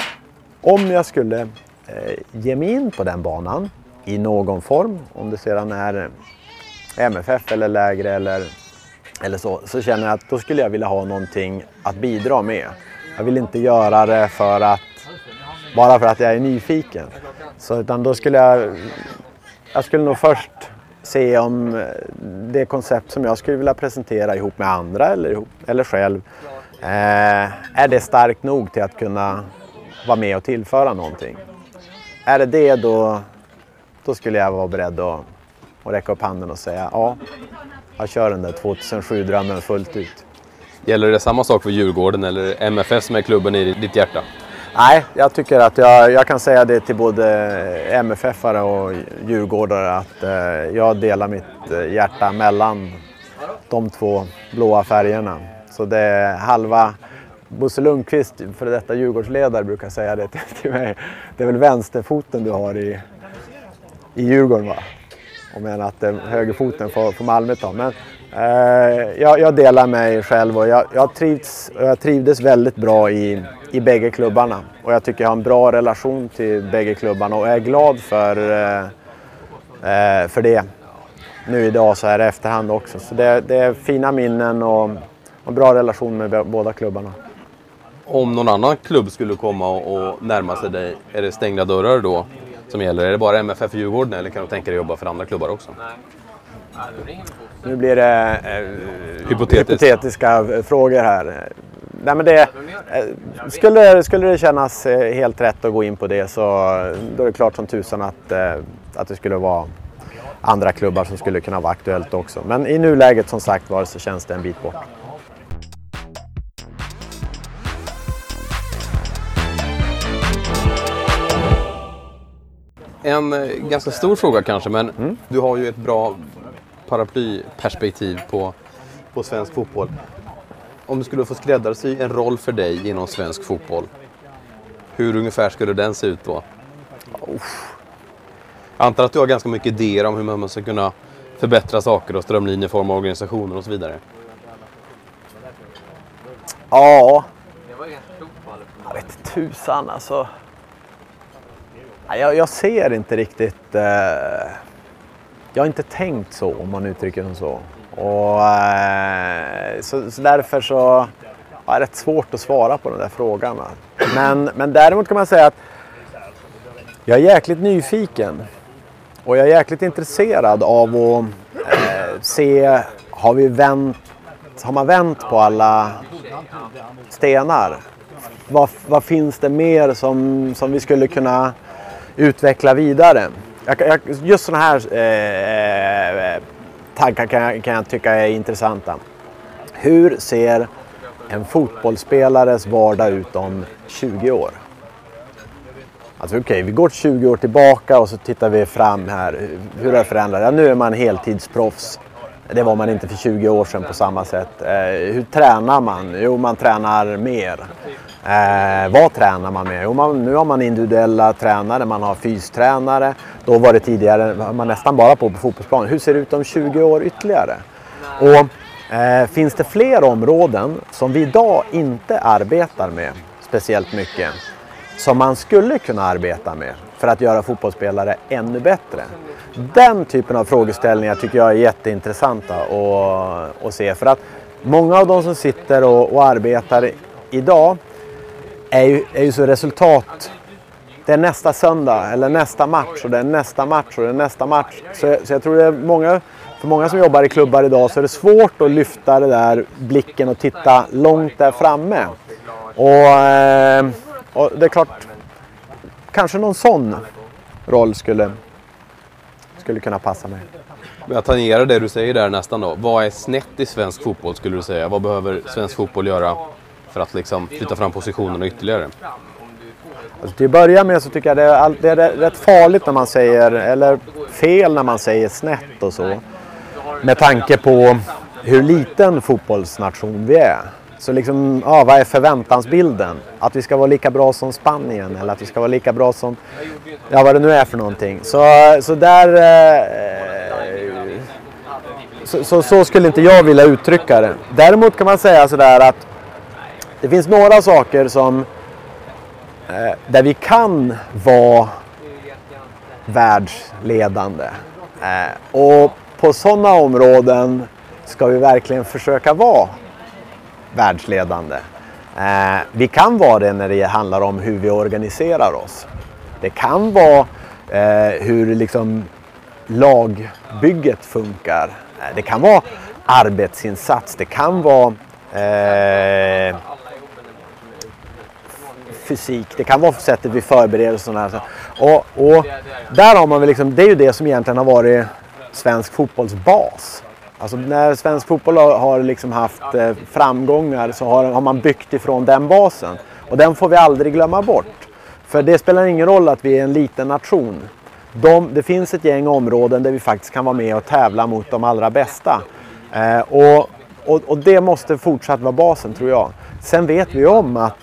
om jag skulle eh, ge mig in på den banan i någon form, om det sedan är MFF eller lägre eller, eller så, så känner jag att då skulle jag vilja ha någonting att bidra med. Jag vill inte göra det för att, bara för att jag är nyfiken. Så, utan då skulle jag, jag skulle nog först se om eh, det koncept som jag skulle vilja presentera ihop med andra eller, ihop, eller själv, eh, är det starkt nog till att kunna vara med och tillföra någonting. Är det det då, då skulle jag vara beredd att, att räcka upp handen och säga ja, jag kör den där 2007-drömmen fullt ut. Gäller det samma sak för Djurgården eller MFF som är klubben i ditt hjärta? Nej, jag tycker att jag, jag kan säga det till både MFF-are och djurgårdare att eh, jag delar mitt eh, hjärta mellan de två blåa färgerna. Så det är halva Bosse Lundqvist, för detta Djurgårdsledare, brukar säga det till mig. Det är väl vänsterfoten du har i, i Djurgården va? Och menar att eh, högerfoten får, får Malmö ta. Men eh, jag, jag, delar mig själv och jag, jag, trivts, jag trivdes väldigt bra i, i bägge klubbarna. Och jag tycker jag har en bra relation till bägge klubbarna och är glad för, eh, eh för det nu idag så här i efterhand också. Så det, det är fina minnen och, en bra relation med båda klubbarna. Om någon annan klubb skulle komma och närma sig dig, är det stängda dörrar då som gäller? Är det bara MFF Djurgården eller kan du tänka dig jobba för andra klubbar också? Nu blir det eh, hypotetiska frågor här. Nej, men det, eh, skulle, skulle det kännas eh, helt rätt att gå in på det så då är det klart som tusan att, eh, att det skulle vara andra klubbar som skulle kunna vara aktuellt också. Men i nuläget som sagt var så känns det en bit bort. En eh, ganska stor fråga kanske, men mm. du har ju ett bra paraplyperspektiv på, på svensk fotboll. Om du skulle få skräddarsy en roll för dig inom svensk fotboll, hur ungefär skulle den se ut då? Jag antar att du har ganska mycket idéer om hur man ska kunna förbättra saker och strömlinjeforma organisationer och så vidare. Ja, jag vet tusan alltså. Jag, jag ser inte riktigt... Eh, jag har inte tänkt så om man uttrycker det så. Och, eh, så, så, därför så är det rätt svårt att svara på den där frågan. Men, men däremot kan man säga att jag är jäkligt nyfiken. Och jag är jäkligt intresserad av att eh, se, har, vi vänt, har man vänt på alla stenar? Vad, vad finns det mer som, som vi skulle kunna utveckla vidare. Jag, jag, just sådana här eh, eh, tankar kan jag, kan jag tycka är intressanta. Hur ser en fotbollsspelares vardag ut om 20 år? Alltså okej, okay, vi går 20 år tillbaka och så tittar vi fram här. Hur har det förändrats? Ja, nu är man heltidsproffs. Det var man inte för 20 år sedan på samma sätt. Eh, hur tränar man? Jo, man tränar mer. Eh, vad tränar man med? Jo, man, nu har man individuella tränare, man har fystränare. Då var det tidigare man nästan bara på, på fotbollsplan. Hur ser det ut om 20 år ytterligare? Och, eh, finns det fler områden som vi idag inte arbetar med speciellt mycket som man skulle kunna arbeta med för att göra fotbollsspelare ännu bättre? Den typen av frågeställningar tycker jag är jätteintressanta att, att se. För att många av de som sitter och, och arbetar idag är ju, är ju så resultat. Det är nästa söndag eller nästa match och det är nästa match och det är nästa match. Så, så jag tror det är många, för många som jobbar i klubbar idag så är det svårt att lyfta den där blicken och titta långt där framme. Och, eh, och det är klart, kanske någon sån roll skulle, skulle kunna passa mig. Jag tangerar det du säger där nästan då. Vad är snett i svensk fotboll skulle du säga? Vad behöver svensk fotboll göra för att liksom flytta fram positionerna ytterligare? Alltså, till att börja med så tycker jag det är, det är rätt farligt när man säger, eller fel när man säger snett och så. Med tanke på hur liten fotbollsnation vi är. Så liksom, ja, vad är förväntansbilden? Att vi ska vara lika bra som Spanien eller att vi ska vara lika bra som, ja vad det nu är för någonting. Så, så där, eh, så, så, så, skulle inte jag vilja uttrycka det. Däremot kan man säga sådär att det finns några saker som eh, där vi kan vara världsledande. Eh, och på sådana områden ska vi verkligen försöka vara världsledande. Eh, vi kan vara det när det handlar om hur vi organiserar oss. Det kan vara eh, hur liksom lagbygget funkar. Eh, det kan vara arbetsinsats. Det kan vara eh, fysik, det kan vara sättet vi förbereder oss. Här. Och, och där har man väl liksom, det är ju det som egentligen har varit svensk fotbolls bas. Alltså när svensk fotboll har liksom haft eh, framgångar så har, har man byggt ifrån den basen. Och den får vi aldrig glömma bort. För det spelar ingen roll att vi är en liten nation. De, det finns ett gäng områden där vi faktiskt kan vara med och tävla mot de allra bästa. Eh, och, och, och, det måste fortsatt vara basen tror jag. Sen vet vi om att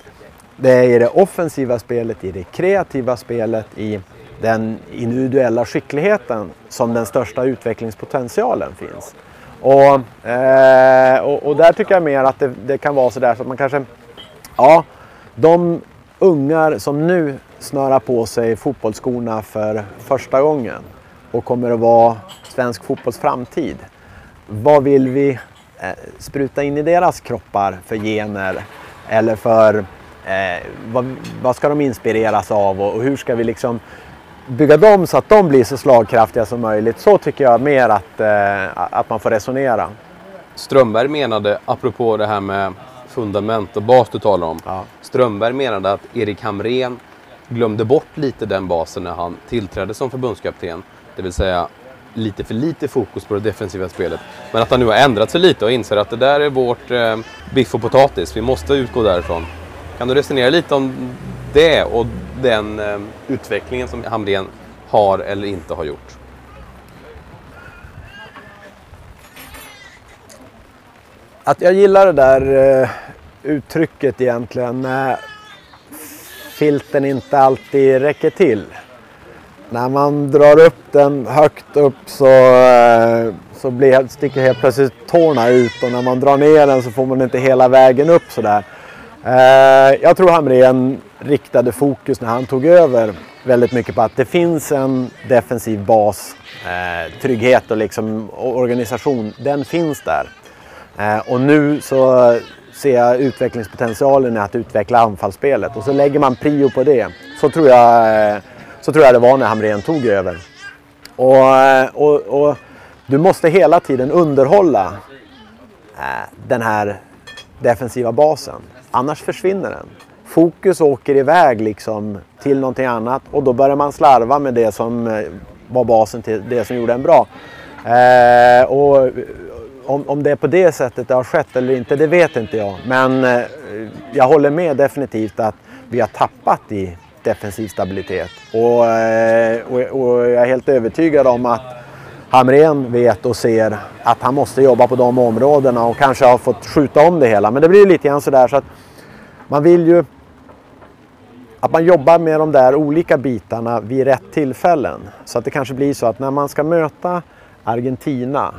det är i det offensiva spelet, i det kreativa spelet, i den individuella skickligheten som den största utvecklingspotentialen finns. Och, eh, och, och, där tycker jag mer att det, det kan vara sådär så att man kanske, ja, de ungar som nu snörar på sig fotbollsskorna för första gången och kommer att vara svensk fotbolls framtid. Vad vill vi eh, spruta in i deras kroppar för gener? Eller för eh, vad, vad, ska de inspireras av och, och hur ska vi liksom bygga dem så att de blir så slagkraftiga som möjligt. Så tycker jag mer att, eh, att man får resonera. Strömberg menade, apropå det här med fundament och bas du talar om. Ja. Strömberg menade att Erik Hamrén glömde bort lite den basen när han tillträdde som förbundskapten. Det vill säga lite för lite fokus på det defensiva spelet. Men att han nu har ändrat sig lite och inser att det där är vårt eh, biff och potatis. Vi måste utgå därifrån. Kan du resonera lite om det och den eh, utvecklingen som Hamrén har eller inte har gjort? Att jag gillar det där eh, uttrycket egentligen när filten inte alltid räcker till. När man drar upp den högt upp så, eh, så blir, sticker helt plötsligt tårna ut och när man drar ner den så får man inte hela vägen upp sådär. Eh, jag tror Hamrén riktade fokus när han tog över väldigt mycket på att det finns en defensiv bas, eh, trygghet och liksom organisation. Den finns där. Eh, och nu så ser jag utvecklingspotentialen i att utveckla anfallsspelet och så lägger man prio på det. Så tror jag, så tror jag det var när Hamrén tog över. Och, och, och du måste hela tiden underhålla den här defensiva basen. Annars försvinner den. Fokus åker iväg liksom till någonting annat och då börjar man slarva med det som eh, var basen till det som gjorde en bra. Eh, och eh, om, om det är på det sättet det har skett eller inte, det vet inte jag. Men eh, jag håller med definitivt att vi har tappat i defensiv stabilitet. Och, eh, och, och jag är helt övertygad om att Hamrén vet och ser att han måste jobba på de områdena och kanske har fått skjuta om det hela. Men det blir lite grann sådär så att man vill ju att man jobbar med de där olika bitarna vid rätt tillfällen. Så att det kanske blir så att när man ska möta Argentina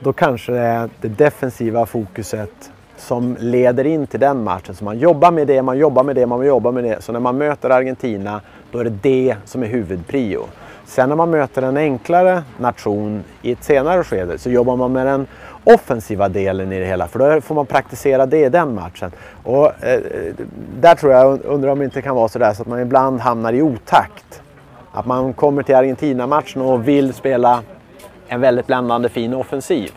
då kanske det är det defensiva fokuset som leder in till den matchen. Så man jobbar med det, man jobbar med det, man jobbar med det. Så när man möter Argentina då är det det som är huvudprio. Sen när man möter en enklare nation i ett senare skede så jobbar man med den offensiva delen i det hela för då får man praktisera det i den matchen. Och, eh, där tror jag, undrar om det inte kan vara sådär så att man ibland hamnar i otakt. Att man kommer till Argentina-matchen och vill spela en väldigt bländande fin offensiv.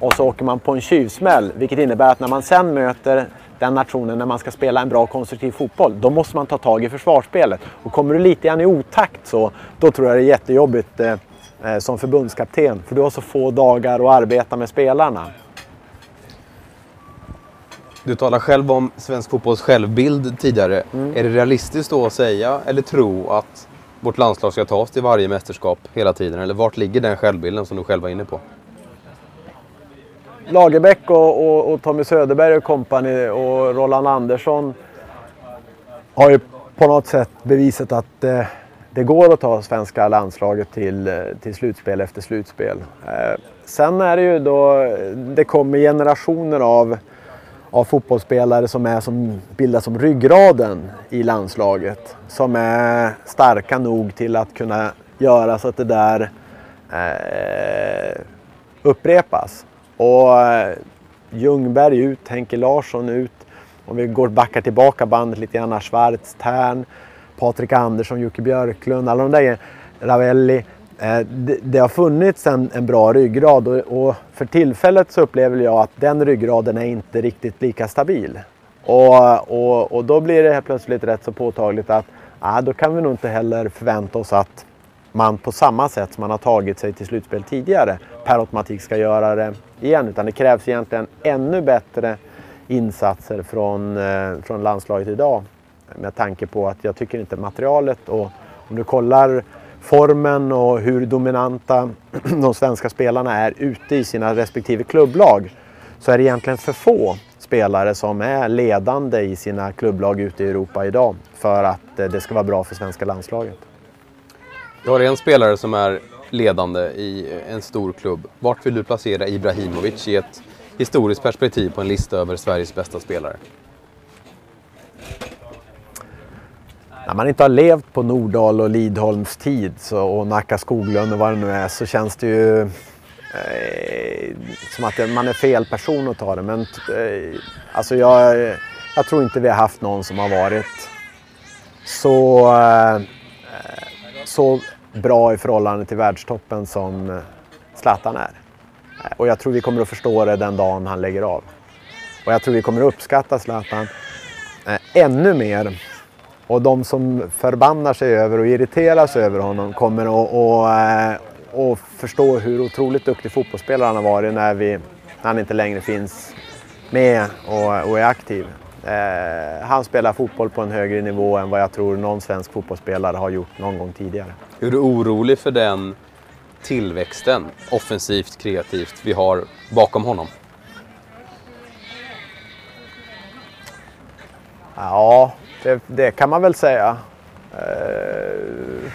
Och så åker man på en tjuvsmäll vilket innebär att när man sen möter den nationen när man ska spela en bra konstruktiv fotboll. Då måste man ta tag i försvarsspelet. Och kommer du lite grann i otakt så, då tror jag det är jättejobbigt eh, eh, som förbundskapten. För du har så få dagar att arbeta med spelarna. Du talar själv om svensk fotbolls självbild tidigare. Mm. Är det realistiskt då att säga eller tro att vårt landslag ska tas till varje mästerskap hela tiden? Eller vart ligger den självbilden som du själv var inne på? Lagerbäck och, och, och Tommy Söderberg och kompani och Roland Andersson har ju på något sätt bevisat att eh, det går att ta svenska landslaget till, eh, till slutspel efter slutspel. Eh, sen är det ju då, det kommer generationer av, av fotbollsspelare som, är som bildas som ryggraden i landslaget. Som är starka nog till att kunna göra så att det där eh, upprepas. Och eh, Ljungberg ut, Henke Larsson ut. Om vi går backar tillbaka bandet lite grann, Schwarz, Tern, Patrik Andersson, Jocke Björklund, alla de där Ravelli. Eh, det, det, har funnits en, en bra ryggrad och, och, för tillfället så upplever jag att den ryggraden är inte riktigt lika stabil. Och, och, och då blir det helt plötsligt rätt så påtagligt att ah, då kan vi nog inte heller förvänta oss att man på samma sätt som man har tagit sig till slutspel tidigare per automatik ska göra det igen. Utan det krävs egentligen ännu bättre insatser från, eh, från landslaget idag. Med tanke på att jag tycker inte materialet och om du kollar formen och hur dominanta de svenska spelarna är ute i sina respektive klubblag så är det egentligen för få spelare som är ledande i sina klubblag ute i Europa idag för att eh, det ska vara bra för svenska landslaget. Du har en spelare som är ledande i en stor klubb. Vart vill du placera Ibrahimovic i ett historiskt perspektiv på en lista över Sveriges bästa spelare? När man inte har levt på Nordal och Lidholms tid så, och Nacka Skoglund och vad det nu är så känns det ju eh, som att man är fel person att ta det. Men eh, alltså jag, jag tror inte vi har haft någon som har varit så, eh, så bra i förhållande till världstoppen som eh, Zlatan är. Eh, och jag tror vi kommer att förstå det den dagen han lägger av. Och jag tror vi kommer att uppskatta Zlatan eh, ännu mer. Och de som förbannar sig över och irriterar sig över honom kommer att och, och förstå hur otroligt duktig fotbollsspelare han har varit när, vi, när han inte längre finns med och, och är aktiv. Eh, han spelar fotboll på en högre nivå än vad jag tror någon svensk fotbollsspelare har gjort någon gång tidigare. Är du orolig för den tillväxten, offensivt, kreativt, vi har bakom honom? Ja, det, det kan man väl säga. Eh,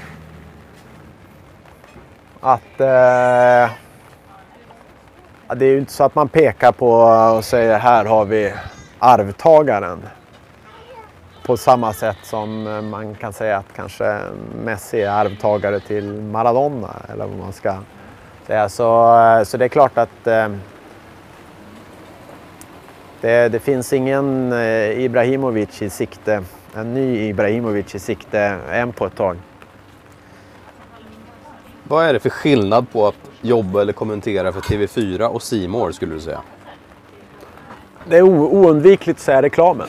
att eh, det är ju inte så att man pekar på och säger här har vi arvtagaren. På samma sätt som man kan säga att kanske Messi är arvtagare till Maradona eller vad man ska säga. Så, så det är klart att eh, det, det, finns ingen eh, Ibrahimovic i sikte, en ny Ibrahimovic i sikte än på ett tag. Vad är det för skillnad på att jobba eller kommentera för TV4 och Simor skulle du säga? Det är oundvikligt att säga reklamen.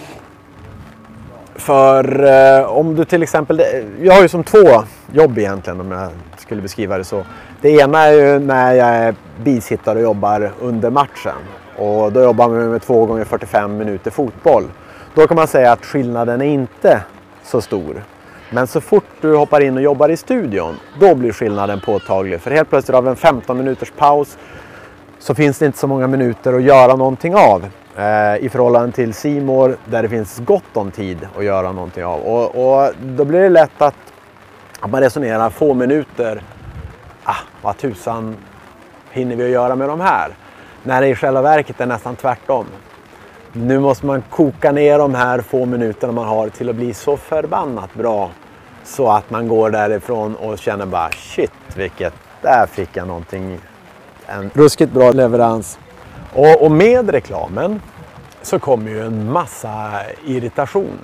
För eh, om du till exempel, jag har ju som två jobb egentligen om jag skulle beskriva det så. Det ena är ju när jag är bisittare och jobbar under matchen. Och då jobbar man med 2 gånger 45 minuter fotboll. Då kan man säga att skillnaden är inte så stor. Men så fort du hoppar in och jobbar i studion, då blir skillnaden påtaglig. För helt plötsligt av en 15 minuters paus så finns det inte så många minuter att göra någonting av. Eh, I förhållande till Simor där det finns gott om tid att göra någonting av. Och, och då blir det lätt att, att man resonerar få minuter. Ah, vad tusan hinner vi att göra med de här? När det i själva verket är nästan tvärtom. Nu måste man koka ner de här få minuterna man har till att bli så förbannat bra så att man går därifrån och känner bara shit vilket, där fick jag någonting. En ruskigt bra leverans. Och, och, med reklamen så kommer ju en massa irritation.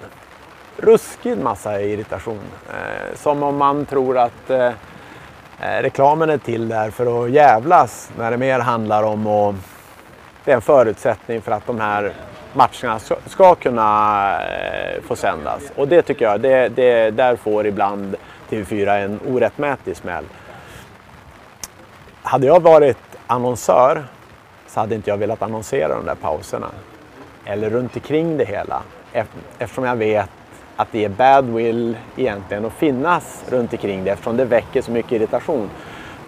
Ruskig massa irritation. Eh, som om man tror att eh, eh reklamen är till där för att jävlas när det mer handlar om att det är en förutsättning för att de här matcherna ska, kunna eh, få sändas. Och det tycker jag, det, det, där får ibland TV4 en orättmätig smäll. Hade jag varit annonsör så hade inte jag velat annonsera de där pauserna. Eller runt omkring det hela. Eftersom jag vet att det är badwill egentligen att finnas runt omkring det eftersom det väcker så mycket irritation.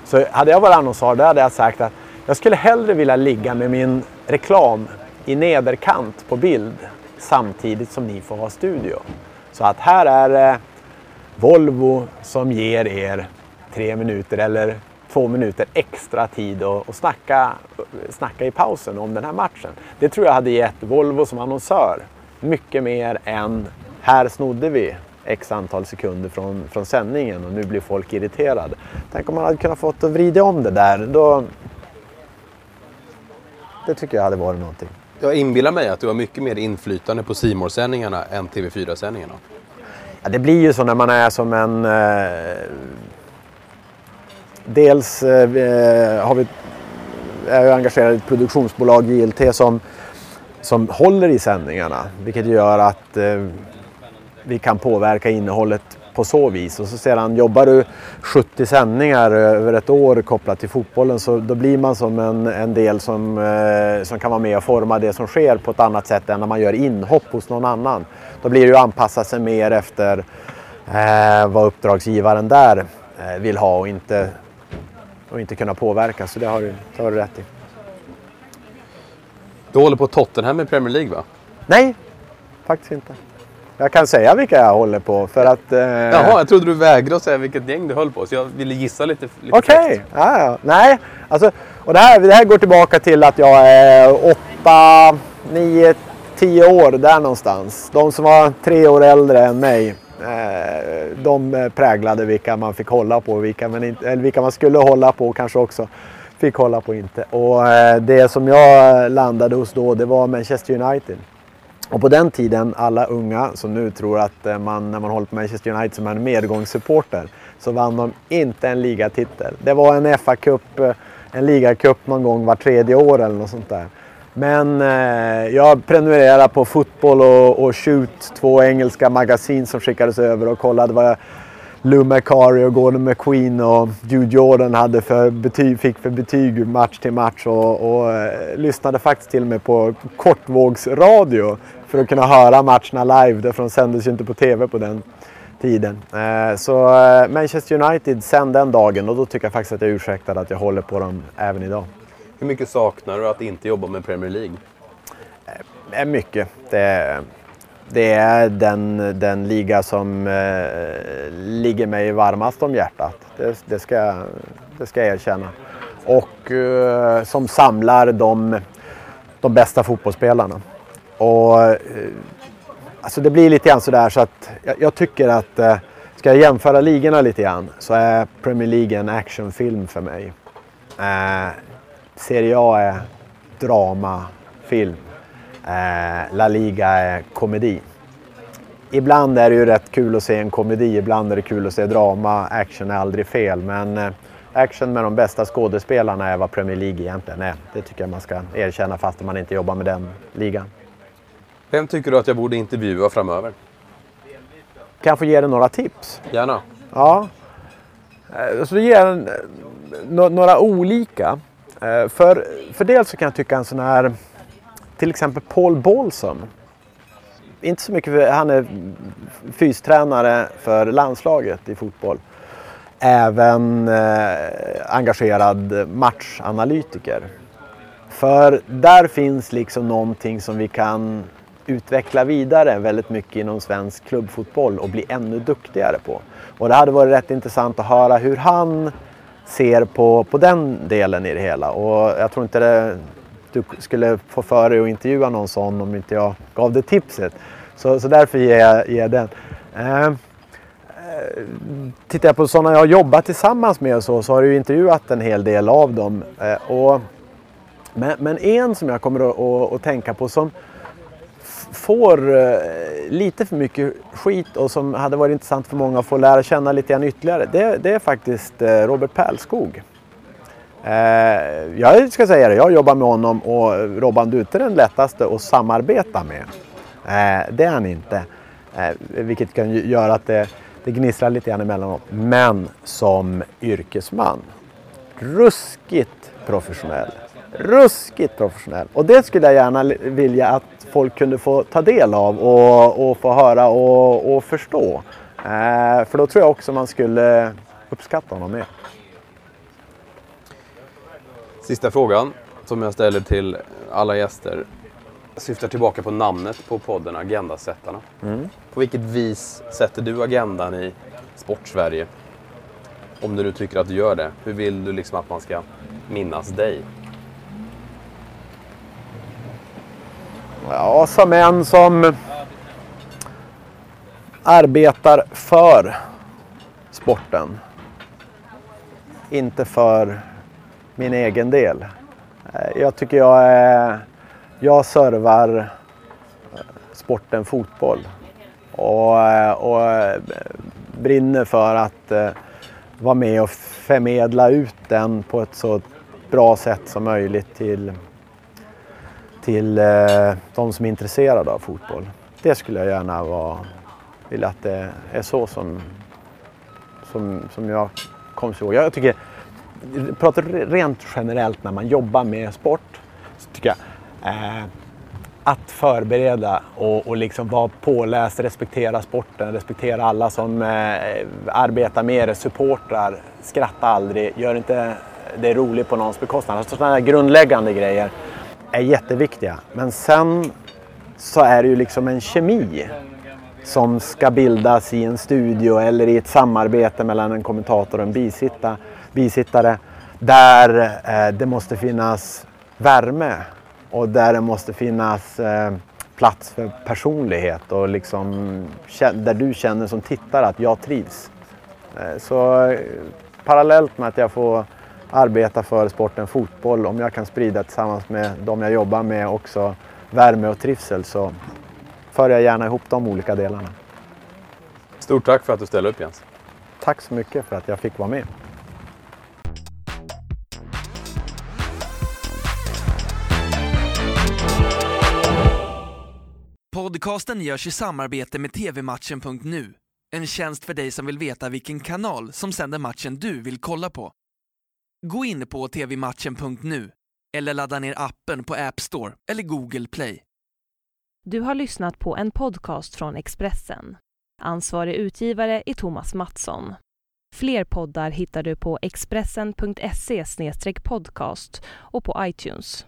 Så hade jag varit annonsör då hade jag sagt att jag skulle hellre vilja ligga med min reklam i nederkant på bild samtidigt som ni får ha studio. Så att här är det Volvo som ger er tre minuter eller två minuter extra tid och, och snacka, snacka i pausen om den här matchen. Det tror jag hade gett Volvo som annonsör mycket mer än här snodde vi x antal sekunder från, från sändningen och nu blir folk irriterade. Tänk om man hade kunnat fått att vrida om det där. Då... Det tycker jag hade varit någonting. Jag inbillar mig att du har mycket mer inflytande på simor sändningarna än TV4-sändningarna. Ja, det blir ju så när man är som en eh, Dels eh, eh, har vi, är jag engagerad i ett produktionsbolag, JLT, som, som håller i sändningarna. Vilket gör att eh, vi kan påverka innehållet på så vis. Och så sedan jobbar du 70 sändningar över ett år kopplat till fotbollen så då blir man som en, en del som, eh, som kan vara med och forma det som sker på ett annat sätt än när man gör inhopp hos någon annan. Då blir det ju att anpassa sig mer efter eh, vad uppdragsgivaren där eh, vill ha och inte och inte kunna påverka. Så det har du, det har du rätt i. Du håller på Tottenham i Premier League va? Nej, faktiskt inte. Jag kan säga vilka jag håller på för att... Eh... Jaha, jag trodde du vägrade säga vilket gäng du höll på. Så jag ville gissa lite. lite Okej, okay. ja, ja. Nej, alltså, och det här, det här går tillbaka till att jag är åtta, nio, tio år där någonstans. De som var tre år äldre än mig, Eh, de eh, präglade vilka man fick hålla på, vilka man, inte, eller vilka man skulle hålla på och kanske också fick hålla på inte. Och eh, det som jag landade hos då, det var Manchester United. Och på den tiden, alla unga som nu tror att man när man håller på Manchester United som en medgångssupporter, så vann de inte en ligatitel. Det var en FA-cup, en ligacup någon gång var tredje år eller något sånt där. Men eh, jag prenumererade på Fotboll och, och Shoot, två engelska magasin som skickades över och kollade vad Lou McCarry och Gordon McQueen och Jude Jordan hade för betyg, fick för betyg match till match och, och eh, lyssnade faktiskt till och med på kortvågsradio för att kunna höra matcherna live. Därför de sändes ju inte på TV på den tiden. Eh, så eh, Manchester United sen den dagen och då tycker jag faktiskt att jag är ursäktad att jag håller på dem även idag. Hur mycket saknar du att inte jobba med Premier League? Eh, eh mycket. Det, det är den, den liga som eh, ligger mig varmast om hjärtat. Det, det, ska, det ska jag erkänna. Och eh, som samlar de, de bästa fotbollsspelarna. Och, eh, alltså det blir lite grann sådär så att jag, jag tycker att eh, ska jag jämföra ligorna lite grann så är Premier League en actionfilm för mig. Eh, Serie A är dramafilm. Eh, La Liga är komedi. Ibland är det ju rätt kul att se en komedi, ibland är det kul att se drama. Action är aldrig fel, men eh, action med de bästa skådespelarna är vad Premier League egentligen är. Det tycker jag man ska erkänna fast man inte jobbar med den ligan. Vem tycker du att jag borde intervjua framöver? Kan jag få ge dig några tips? Gärna. Ja. Eh, så ger en, några olika. Eh, för, för dels så kan jag tycka en sån här, till exempel Paul Bolsom. Inte så mycket för, han är fystränare för landslaget i fotboll. Även eh, engagerad matchanalytiker. För där finns liksom någonting som vi kan utveckla vidare väldigt mycket inom svensk klubbfotboll och bli ännu duktigare på. Och det hade varit rätt intressant att höra hur han ser på, på den delen i det hela. Och jag tror inte det, du skulle få för dig att intervjua någon sån om inte jag gav det tipset. Så, så därför ger jag, ger den. Eh, eh, tittar jag på sådana jag har jobbat tillsammans med så, så har jag intervjuat en hel del av dem. Eh, och, men, men, en som jag kommer att, att, att tänka på som får eh, lite för mycket skit och som hade varit intressant för många att få lära känna lite grann ytterligare. Det, det är faktiskt eh, Robert Pärlskog. Eh, jag ska säga det, jag jobbar med honom och Robban, du är den lättaste att samarbeta med. Det är han inte. Vilket kan göra att det, det gnisslar lite grann emellanåt. Men som yrkesman, ruskigt professionell. Ruskigt professionell. Och det skulle jag gärna vilja att folk kunde få ta del av och, och få höra och, och förstå. Eh, för då tror jag också man skulle uppskatta honom mer. Sista frågan som jag ställer till alla gäster syftar tillbaka på namnet på podden Agendasättarna. Mm. På vilket vis sätter du agendan i Sportsverige? Om du nu tycker att du gör det. Hur vill du liksom att man ska minnas dig? Ja, som en som arbetar för sporten. Inte för min egen del. Eh, jag tycker jag är... Jag servar eh, sporten fotboll. Och, eh, och brinner för att vara med och förmedla ut den på ett så bra sätt som möjligt till till eh, de som är intresserade av fotboll. Det skulle jag gärna vara, vilja att det är så som, som, som jag kommer ihåg. Jag tycker, pratar rent generellt när man jobbar med sport, så tycker jag eh, att förbereda och, och liksom vara påläst, respektera sporten, respektera alla som eh, arbetar med det, supportrar, skratta aldrig, gör inte det roligt på någons bekostnad. Alltså sådana här grundläggande grejer är jätteviktiga. Men sen så är det ju liksom en kemi som ska bildas i en studio eller i ett samarbete mellan en kommentator och en bisitta, bisittare där eh, det måste finnas värme och där det måste finnas eh, plats för personlighet och liksom, där du känner som tittare att jag trivs. Eh, så eh, parallellt med att jag får arbeta för sporten fotboll, om jag kan sprida tillsammans med de jag jobbar med också värme och trivsel så för jag gärna ihop de olika delarna. Stort tack för att du ställde upp Jens. Tack så mycket för att jag fick vara med. Podcasten görs i samarbete med tvmatchen.nu. En tjänst för dig som vill veta vilken kanal som sänder matchen du vill kolla på. Gå in på tvmatchen.nu eller ladda ner appen på App Store eller Google Play. Du har lyssnat på en podcast från Expressen. Ansvarig utgivare är Thomas Mattsson. Fler poddar hittar du på expressen.se podcast och på iTunes.